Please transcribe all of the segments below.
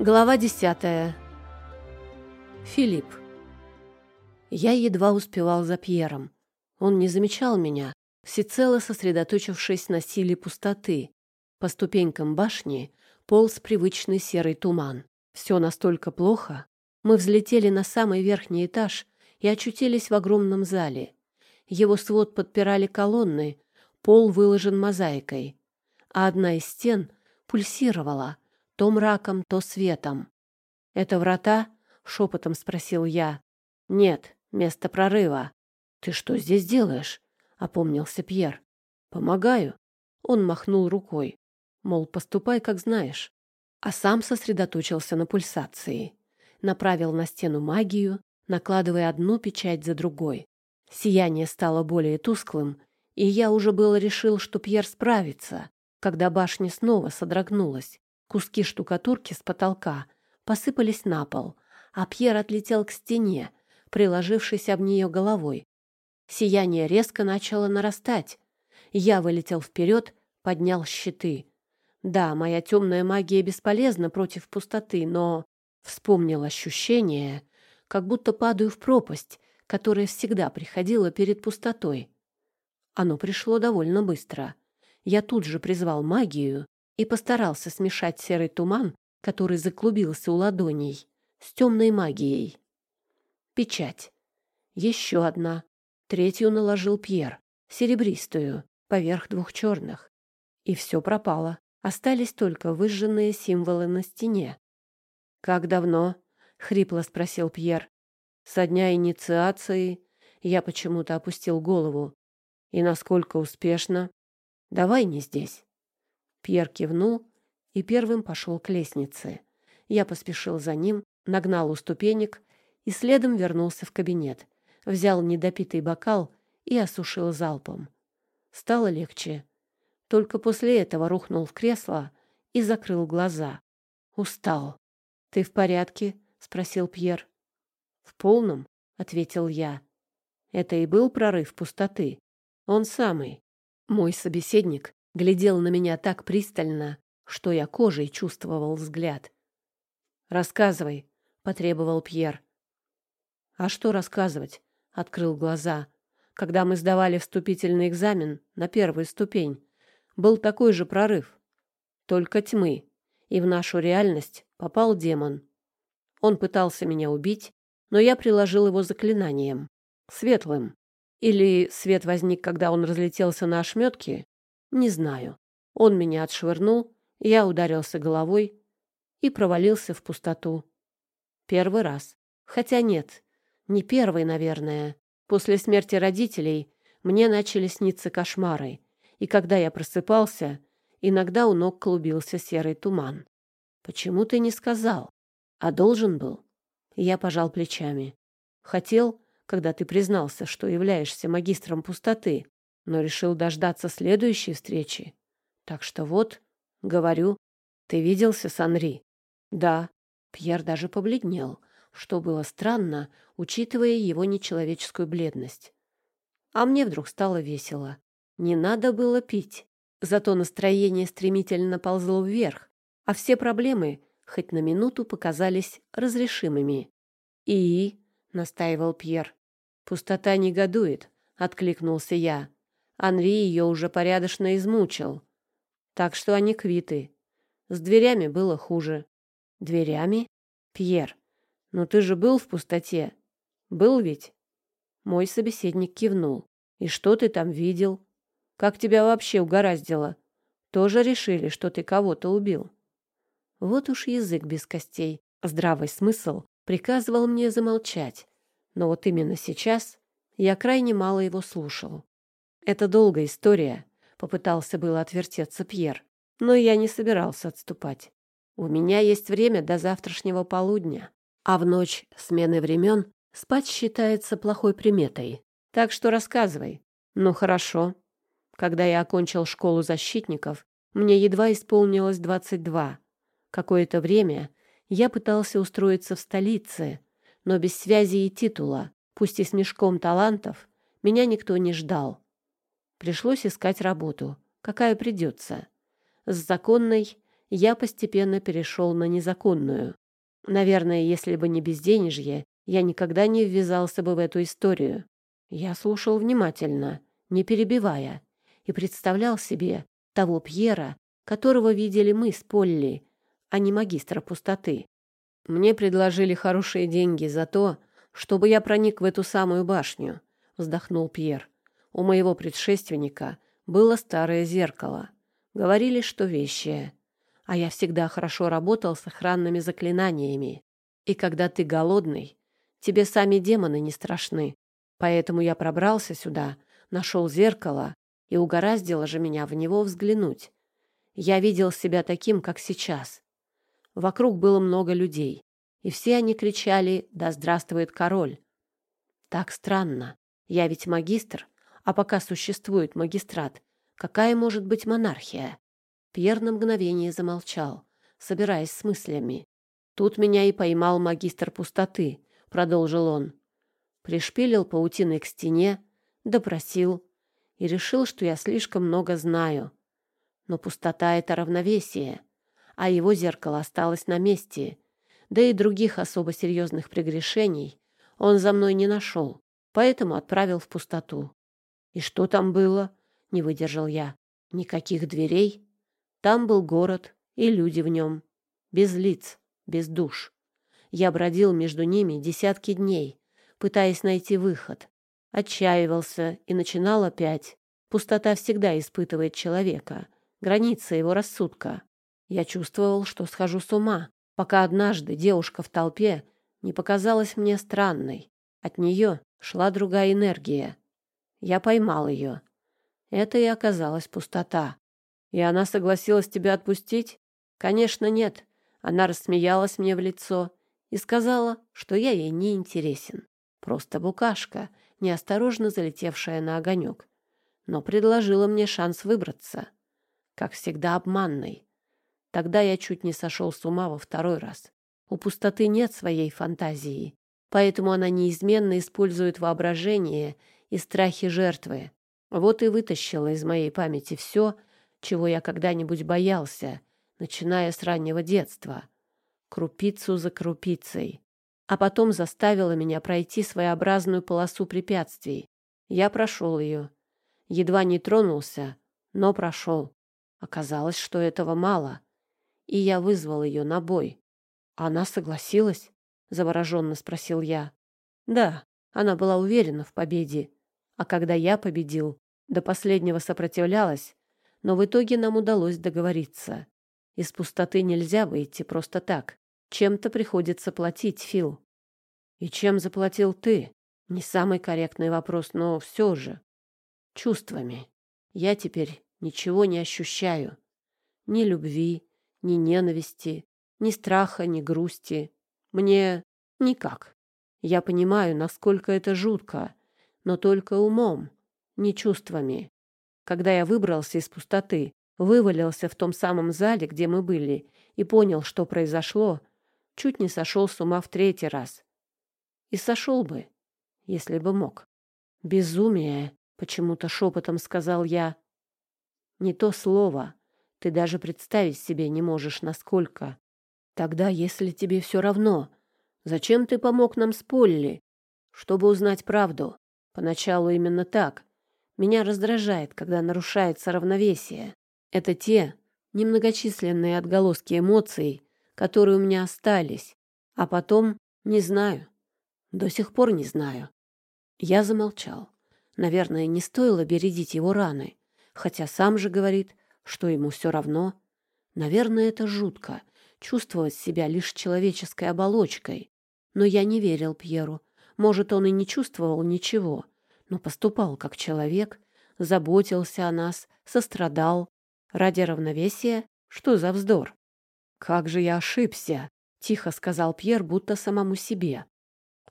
Глава десятая. Филипп. Я едва успевал за Пьером. Он не замечал меня, всецело сосредоточившись на силе пустоты. По ступенькам башни полз привычный серый туман. Все настолько плохо. Мы взлетели на самый верхний этаж и очутились в огромном зале. Его свод подпирали колонны, пол выложен мозаикой, а одна из стен пульсировала — то мраком, то светом. «Это врата?» — шепотом спросил я. «Нет, место прорыва». «Ты что здесь делаешь?» — опомнился Пьер. «Помогаю». Он махнул рукой, мол, поступай, как знаешь. А сам сосредоточился на пульсации. Направил на стену магию, накладывая одну печать за другой. Сияние стало более тусклым, и я уже было решил, что Пьер справится, когда башня снова содрогнулась. Куски штукатурки с потолка посыпались на пол, а Пьер отлетел к стене, приложившись об нее головой. Сияние резко начало нарастать. Я вылетел вперед, поднял щиты. Да, моя темная магия бесполезна против пустоты, но вспомнил ощущение, как будто падаю в пропасть, которая всегда приходила перед пустотой. Оно пришло довольно быстро. Я тут же призвал магию и постарался смешать серый туман, который заклубился у ладоней, с темной магией. Печать. Еще одна. Третью наложил Пьер, серебристую, поверх двух черных. И все пропало. Остались только выжженные символы на стене. «Как давно?» — хрипло спросил Пьер. «Со дня инициации я почему-то опустил голову. И насколько успешно? Давай не здесь. Пьер кивнул и первым пошел к лестнице. Я поспешил за ним, нагнал у ступенек и следом вернулся в кабинет. Взял недопитый бокал и осушил залпом. Стало легче. Только после этого рухнул в кресло и закрыл глаза. Устал. «Ты в порядке?» — спросил Пьер. «В полном», — ответил я. Это и был прорыв пустоты. Он самый. Мой собеседник глядел на меня так пристально, что я кожей чувствовал взгляд. «Рассказывай», — потребовал Пьер. «А что рассказывать?» — открыл глаза. «Когда мы сдавали вступительный экзамен на первую ступень, был такой же прорыв. Только тьмы, и в нашу реальность попал демон. Он пытался меня убить, но я приложил его заклинанием. Светлым. Или свет возник, когда он разлетелся на ошметки, не знаю. Он меня отшвырнул, я ударился головой и провалился в пустоту. Первый раз. Хотя нет, не первый, наверное. После смерти родителей мне начали сниться кошмары, и когда я просыпался, иногда у ног клубился серый туман. Почему ты не сказал? А должен был? Я пожал плечами. Хотел, когда ты признался, что являешься магистром пустоты, но решил дождаться следующей встречи. Так что вот, говорю, ты виделся с Анри? Да. Пьер даже побледнел, что было странно, учитывая его нечеловеческую бледность. А мне вдруг стало весело. Не надо было пить. Зато настроение стремительно ползло вверх, а все проблемы хоть на минуту показались разрешимыми. «И?» — настаивал Пьер. «Пустота негодует», — откликнулся я. Анри ее уже порядочно измучил. Так что они квиты. С дверями было хуже. Дверями? Пьер, ну ты же был в пустоте. Был ведь? Мой собеседник кивнул. И что ты там видел? Как тебя вообще угораздило? Тоже решили, что ты кого-то убил? Вот уж язык без костей. Здравый смысл приказывал мне замолчать. Но вот именно сейчас я крайне мало его слушал. Это долгая история, попытался было отвертеться Пьер, но я не собирался отступать. У меня есть время до завтрашнего полудня, а в ночь смены времен спать считается плохой приметой. Так что рассказывай. Ну хорошо. Когда я окончил школу защитников, мне едва исполнилось двадцать два. Какое-то время я пытался устроиться в столице, но без связи и титула, пусть и с мешком талантов, меня никто не ждал. Пришлось искать работу, какая придется. С законной я постепенно перешел на незаконную. Наверное, если бы не безденежье, я никогда не ввязался бы в эту историю. Я слушал внимательно, не перебивая, и представлял себе того Пьера, которого видели мы с Полли, а не магистра пустоты. Мне предложили хорошие деньги за то, чтобы я проник в эту самую башню, вздохнул Пьер. У моего предшественника было старое зеркало. Говорили, что вещее. А я всегда хорошо работал с охранными заклинаниями. И когда ты голодный, тебе сами демоны не страшны. Поэтому я пробрался сюда, нашел зеркало, и угораздило же меня в него взглянуть. Я видел себя таким, как сейчас. Вокруг было много людей, и все они кричали «Да здравствует король!». Так странно. Я ведь магистр, а пока существует магистрат, какая может быть монархия? Пьер на мгновение замолчал, собираясь с мыслями. Тут меня и поймал магистр пустоты, продолжил он. Пришпилил паутиной к стене, допросил и решил, что я слишком много знаю. Но пустота — это равновесие, а его зеркало осталось на месте, да и других особо серьезных прегрешений он за мной не нашел, поэтому отправил в пустоту. И что там было? Не выдержал я. Никаких дверей. Там был город и люди в нем. Без лиц, без душ. Я бродил между ними десятки дней, пытаясь найти выход. Отчаивался и начинал опять. Пустота всегда испытывает человека, границы его рассудка. Я чувствовал, что схожу с ума, пока однажды девушка в толпе не показалась мне странной. От нее шла другая энергия. Я поймал ее. Это и оказалась пустота. И она согласилась тебя отпустить? Конечно, нет. Она рассмеялась мне в лицо и сказала, что я ей не интересен. Просто букашка, неосторожно залетевшая на огонек. Но предложила мне шанс выбраться. Как всегда, обманный. Тогда я чуть не сошел с ума во второй раз. У пустоты нет своей фантазии, поэтому она неизменно использует воображение и страхи жертвы. Вот и вытащила из моей памяти все, чего я когда-нибудь боялся, начиная с раннего детства. Крупицу за крупицей. А потом заставила меня пройти своеобразную полосу препятствий. Я прошел ее. Едва не тронулся, но прошел. Оказалось, что этого мало — и я вызвал ее на бой. Она согласилась? Завороженно спросил я. Да, она была уверена в победе. А когда я победил, до последнего сопротивлялась, но в итоге нам удалось договориться. Из пустоты нельзя выйти просто так. Чем-то приходится платить, Фил. И чем заплатил ты? Не самый корректный вопрос, но все же. Чувствами. Я теперь ничего не ощущаю. Ни любви, ни ненависти, ни страха, ни грусти. Мне никак. Я понимаю, насколько это жутко, но только умом, не чувствами. Когда я выбрался из пустоты, вывалился в том самом зале, где мы были, и понял, что произошло, чуть не сошел с ума в третий раз. И сошел бы, если бы мог. «Безумие», — почему-то шепотом сказал я. «Не то слово. Ты даже представить себе не можешь, насколько. Тогда, если тебе все равно, зачем ты помог нам с Полли? Чтобы узнать правду. Поначалу именно так. Меня раздражает, когда нарушается равновесие. Это те немногочисленные отголоски эмоций, которые у меня остались. А потом не знаю. До сих пор не знаю. Я замолчал. Наверное, не стоило бередить его раны, хотя сам же говорит, что ему все равно. Наверное, это жутко — чувствовать себя лишь человеческой оболочкой. Но я не верил Пьеру. Может, он и не чувствовал ничего, но поступал как человек, заботился о нас, сострадал. Ради равновесия? Что за вздор? «Как же я ошибся!» — тихо сказал Пьер, будто самому себе.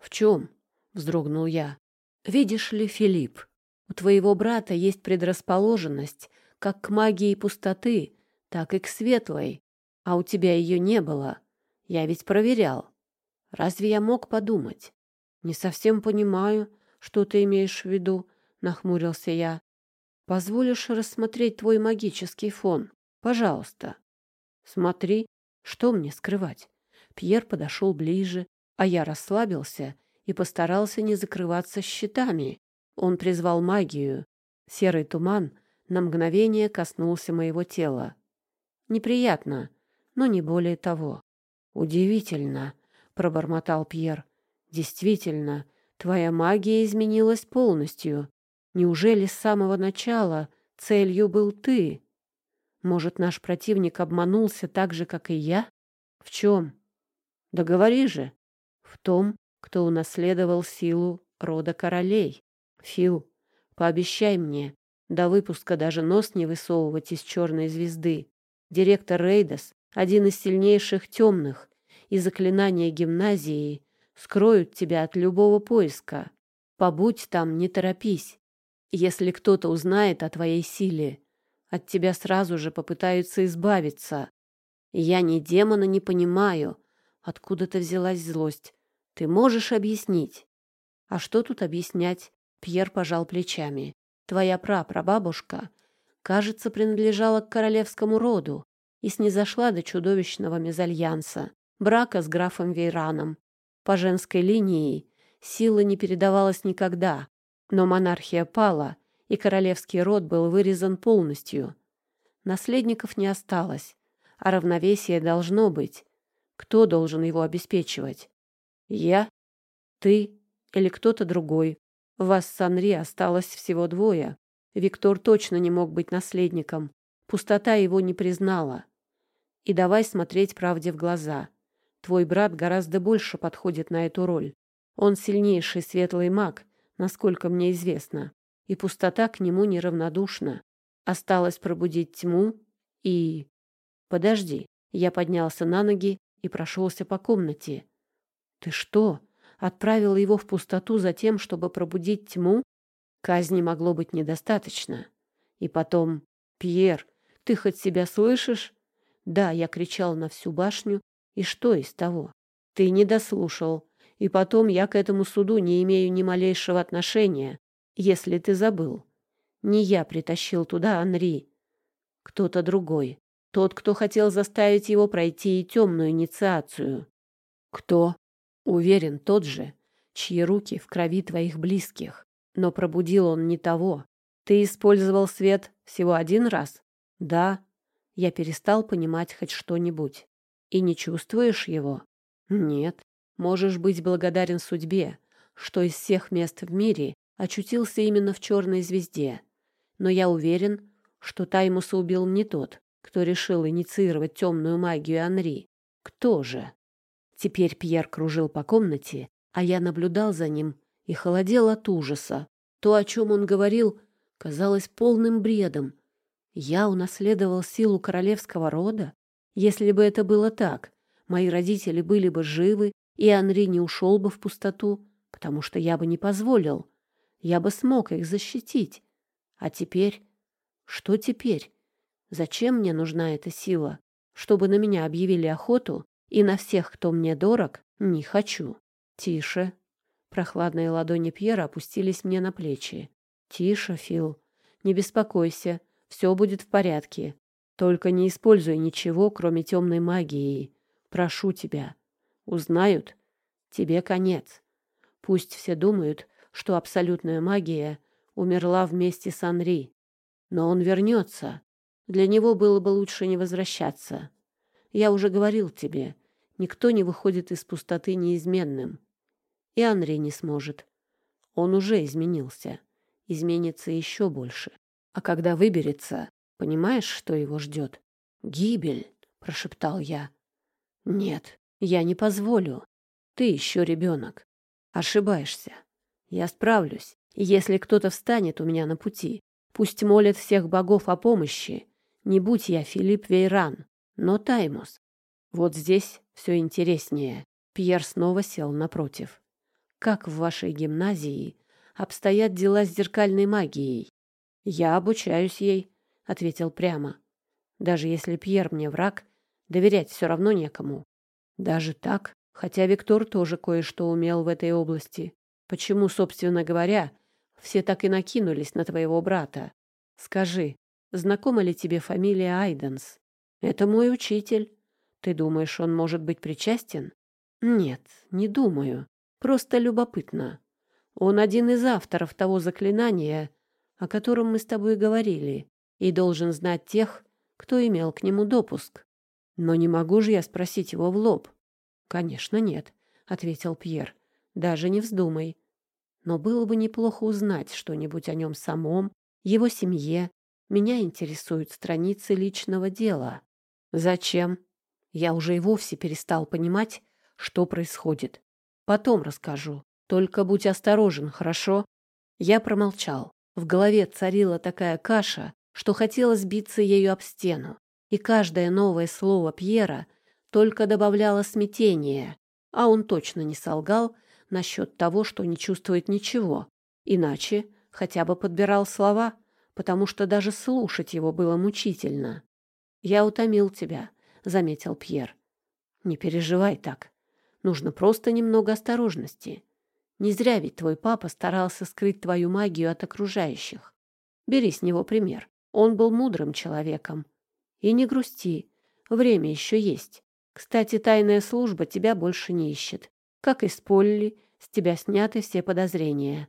«В чем?» — вздрогнул я. «Видишь ли, Филипп, у твоего брата есть предрасположенность как к магии пустоты, так и к светлой. А у тебя ее не было. Я ведь проверял. Разве я мог подумать? Не совсем понимаю, что ты имеешь в виду, нахмурился я. Позволишь рассмотреть твой магический фон? Пожалуйста. Смотри, что мне скрывать? Пьер подошел ближе, а я расслабился и постарался не закрываться щитами. Он призвал магию. Серый туман на мгновение коснулся моего тела. Неприятно, но не более того. «Удивительно», — пробормотал Пьер. «Действительно, твоя магия изменилась полностью. Неужели с самого начала целью был ты? Может, наш противник обманулся так же, как и я? В чем? Да говори же. В том, кто унаследовал силу рода королей. Фил, пообещай мне, до выпуска даже нос не высовывать из черной звезды. Директор Рейдас — один из сильнейших темных, и заклинания гимназии скроют тебя от любого поиска. Побудь там, не торопись. Если кто-то узнает о твоей силе, от тебя сразу же попытаются избавиться. Я ни демона не понимаю. Откуда-то взялась злость. Ты можешь объяснить? А что тут объяснять? Пьер пожал плечами. Твоя прапрабабушка, кажется, принадлежала к королевскому роду и снизошла до чудовищного мезальянса, брака с графом Вейраном. По женской линии сила не передавалась никогда, но монархия пала, и королевский род был вырезан полностью. Наследников не осталось, а равновесие должно быть. Кто должен его обеспечивать? Я? Ты? Или кто-то другой? Вас с Анри осталось всего двое. Виктор точно не мог быть наследником. Пустота его не признала. И давай смотреть правде в глаза. Твой брат гораздо больше подходит на эту роль. Он сильнейший светлый маг, насколько мне известно, и пустота к нему неравнодушна. Осталось пробудить тьму и... Подожди, я поднялся на ноги и прошелся по комнате. Ты что, отправил его в пустоту за тем, чтобы пробудить тьму? Казни могло быть недостаточно. И потом, Пьер, ты хоть себя слышишь? Да, я кричал на всю башню, и что из того? Ты не дослушал. И потом я к этому суду не имею ни малейшего отношения, если ты забыл. Не я притащил туда Анри. Кто-то другой. Тот, кто хотел заставить его пройти и темную инициацию. Кто? Уверен, тот же, чьи руки в крови твоих близких. Но пробудил он не того. Ты использовал свет всего один раз? Да. Я перестал понимать хоть что-нибудь. И не чувствуешь его? Нет. Можешь быть благодарен судьбе, что из всех мест в мире очутился именно в черной звезде. Но я уверен, что Таймуса убил не тот, кто решил инициировать темную магию Анри. Кто же? Теперь Пьер кружил по комнате, а я наблюдал за ним и холодел от ужаса. То, о чем он говорил, казалось полным бредом. Я унаследовал силу королевского рода? Если бы это было так, мои родители были бы живы и Анри не ушел бы в пустоту, потому что я бы не позволил. Я бы смог их защитить. А теперь? Что теперь? Зачем мне нужна эта сила? Чтобы на меня объявили охоту и на всех, кто мне дорог, не хочу. Тише. Прохладные ладони Пьера опустились мне на плечи. Тише, Фил. Не беспокойся. Все будет в порядке. Только не используй ничего, кроме темной магии. Прошу тебя. Узнают — тебе конец. Пусть все думают, что абсолютная магия умерла вместе с Анри. Но он вернется. Для него было бы лучше не возвращаться. Я уже говорил тебе, никто не выходит из пустоты неизменным. И Анри не сможет. Он уже изменился. Изменится еще больше. А когда выберется, понимаешь, что его ждет? «Гибель», — прошептал я. «Нет, я не позволю. Ты еще ребенок. Ошибаешься. Я справлюсь. Если кто-то встанет у меня на пути, пусть молят всех богов о помощи. Не будь я Филипп Вейран, но Таймус. Вот здесь все интереснее. Пьер снова сел напротив. Как в вашей гимназии обстоят дела с зеркальной магией? Я обучаюсь ей, ответил прямо. Даже если Пьер мне враг, доверять все равно некому. Даже так, хотя Виктор тоже кое-что умел в этой области. Почему, собственно говоря, все так и накинулись на твоего брата? Скажи, знакома ли тебе фамилия Айденс? Это мой учитель. Ты думаешь, он может быть причастен? Нет, не думаю. Просто любопытно. Он один из авторов того заклинания, о котором мы с тобой говорили, и должен знать тех, кто имел к нему допуск. Но не могу же я спросить его в лоб. Конечно, нет, ответил Пьер. Даже не вздумай. Но было бы неплохо узнать что-нибудь о нем самом, его семье. Меня интересуют страницы личного дела. Зачем? Я уже и вовсе перестал понимать, что происходит. Потом расскажу. Только будь осторожен, хорошо? Я промолчал. В голове царила такая каша, что хотелось биться ею об стену. И каждое новое слово Пьера только добавляло смятения, а он точно не солгал насчет того, что не чувствует ничего. Иначе хотя бы подбирал слова, потому что даже слушать его было мучительно. «Я утомил тебя», — заметил Пьер. «Не переживай так. Нужно просто немного осторожности. Не зря ведь твой папа старался скрыть твою магию от окружающих. Бери с него пример. Он был мудрым человеком. И не грусти, время еще есть. Кстати, тайная служба тебя больше не ищет. Как и с Полли, с тебя сняты все подозрения.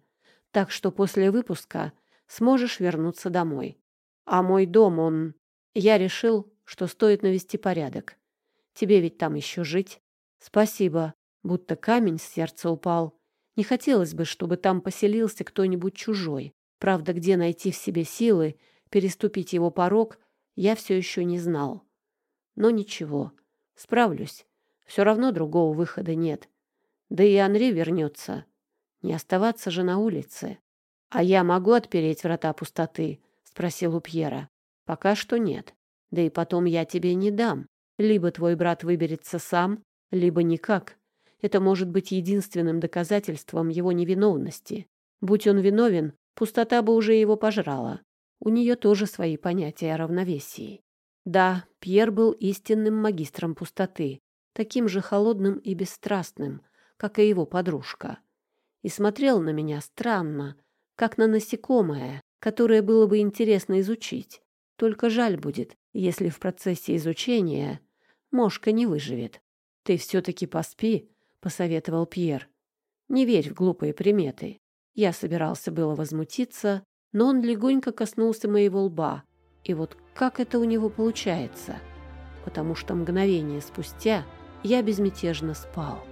Так что после выпуска сможешь вернуться домой. А мой дом, он... Я решил, что стоит навести порядок. Тебе ведь там еще жить. Спасибо. Будто камень с сердца упал. Не хотелось бы, чтобы там поселился кто-нибудь чужой. Правда, где найти в себе силы, переступить его порог, я все еще не знал. Но ничего, справлюсь. Все равно другого выхода нет. Да и Анри вернется. Не оставаться же на улице. — А я могу отпереть врата пустоты? — спросил у Пьера. — Пока что нет. Да и потом я тебе не дам. Либо твой брат выберется сам, либо никак. Это может быть единственным доказательством его невиновности. Будь он виновен, пустота бы уже его пожрала. У нее тоже свои понятия о равновесии. Да, Пьер был истинным магистром пустоты, таким же холодным и бесстрастным, как и его подружка. И смотрел на меня странно, как на насекомое, которое было бы интересно изучить. Только жаль будет, если в процессе изучения мошка не выживет. «Ты все-таки поспи», — посоветовал Пьер. «Не верь в глупые приметы». Я собирался было возмутиться, но он легонько коснулся моего лба. И вот как это у него получается? Потому что мгновение спустя я безмятежно спал.